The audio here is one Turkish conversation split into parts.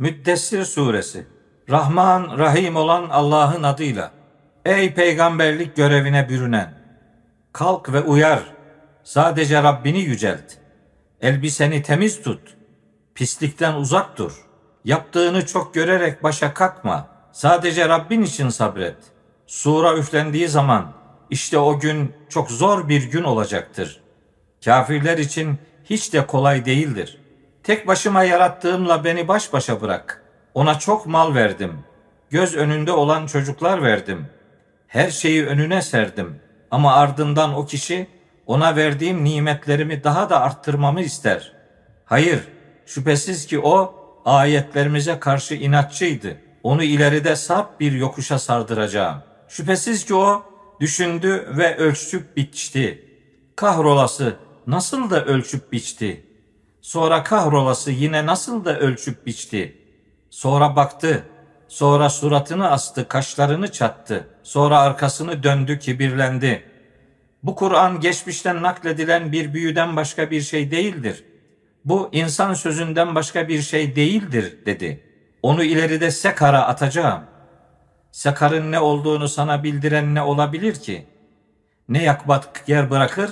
Müddessir suresi. Rahman, Rahim olan Allah'ın adıyla. Ey peygamberlik görevine bürünen. Kalk ve uyar. Sadece Rabbini yücelt. Elbiseni temiz tut. Pislikten uzak dur. Yaptığını çok görerek başa kalkma. Sadece Rabbin için sabret. Sura üflendiği zaman işte o gün çok zor bir gün olacaktır. Kafirler için hiç de kolay değildir. Tek başıma yarattığımla beni baş başa bırak. Ona çok mal verdim. Göz önünde olan çocuklar verdim. Her şeyi önüne serdim. Ama ardından o kişi ona verdiğim nimetlerimi daha da arttırmamı ister. Hayır, şüphesiz ki o ayetlerimize karşı inatçıydı. Onu ileride sarp bir yokuşa sardıracağım. Şüphesiz ki o düşündü ve ölçüp biçti. Kahrolası nasıl da ölçüp biçti. Sonra kahrolası yine nasıl da ölçüp biçti. Sonra baktı. Sonra suratını astı, kaşlarını çattı. Sonra arkasını döndü, kibirlendi. Bu Kur'an geçmişten nakledilen bir büyüden başka bir şey değildir. Bu insan sözünden başka bir şey değildir dedi. Onu ileride Sekar'a atacağım. Sekar'ın ne olduğunu sana bildiren ne olabilir ki? Ne yakbat yer bırakır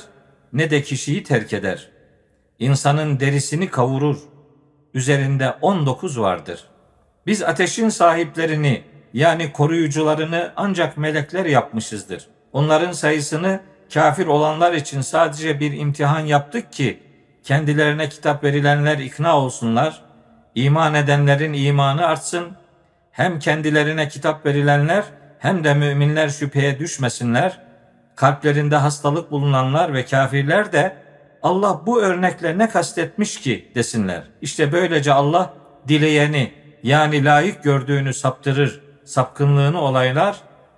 ne de kişiyi terk eder. İnsanın derisini kavurur. Üzerinde 19 vardır. Biz ateşin sahiplerini yani koruyucularını ancak melekler yapmışızdır. Onların sayısını kafir olanlar için sadece bir imtihan yaptık ki kendilerine kitap verilenler ikna olsunlar, iman edenlerin imanı artsın, hem kendilerine kitap verilenler hem de müminler şüpheye düşmesinler, kalplerinde hastalık bulunanlar ve kafirler de Allah bu örnekle ne kastetmiş ki desinler. İşte böylece Allah dileyeni yani layık gördüğünü saptırır, sapkınlığını olaylar,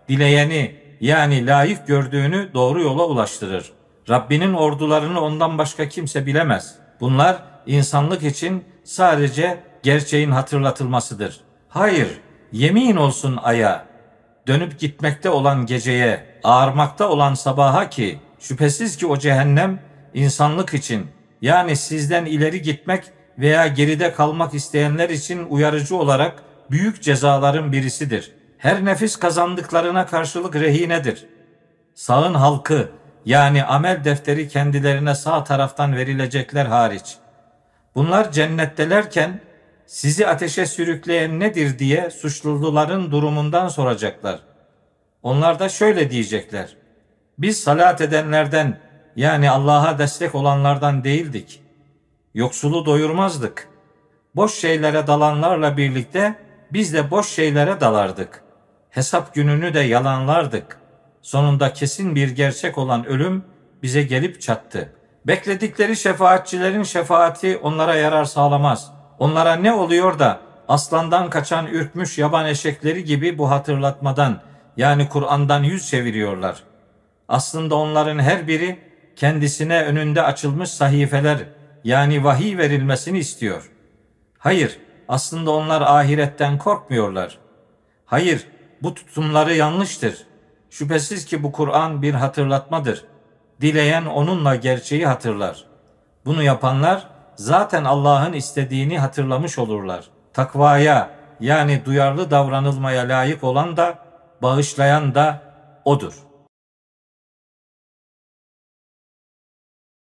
dileyeni yani layık gördüğünü doğru yola ulaştırır. Rabbinin ordularını ondan başka kimse bilemez. Bunlar insanlık için sadece gerçeğin hatırlatılmasıdır. Hayır, yemin olsun aya, dönüp gitmekte olan geceye, ağarmakta olan sabaha ki şüphesiz ki o cehennem insanlık için yani sizden ileri gitmek veya geride kalmak isteyenler için uyarıcı olarak büyük cezaların birisidir. Her nefis kazandıklarına karşılık rehinedir. Sağın halkı yani amel defteri kendilerine sağ taraftan verilecekler hariç. Bunlar cennettelerken sizi ateşe sürükleyen nedir diye suçluların durumundan soracaklar. Onlar da şöyle diyecekler. Biz salat edenlerden yani Allah'a destek olanlardan değildik. Yoksulu doyurmazdık. Boş şeylere dalanlarla birlikte biz de boş şeylere dalardık. Hesap gününü de yalanlardık. Sonunda kesin bir gerçek olan ölüm bize gelip çattı. Bekledikleri şefaatçilerin şefaati onlara yarar sağlamaz. Onlara ne oluyor da aslandan kaçan ürkmüş yaban eşekleri gibi bu hatırlatmadan yani Kur'an'dan yüz çeviriyorlar. Aslında onların her biri kendisine önünde açılmış sahifeler yani vahiy verilmesini istiyor. Hayır, aslında onlar ahiretten korkmuyorlar. Hayır, bu tutumları yanlıştır. Şüphesiz ki bu Kur'an bir hatırlatmadır. Dileyen onunla gerçeği hatırlar. Bunu yapanlar zaten Allah'ın istediğini hatırlamış olurlar. Takvaya yani duyarlı davranılmaya layık olan da bağışlayan da odur.''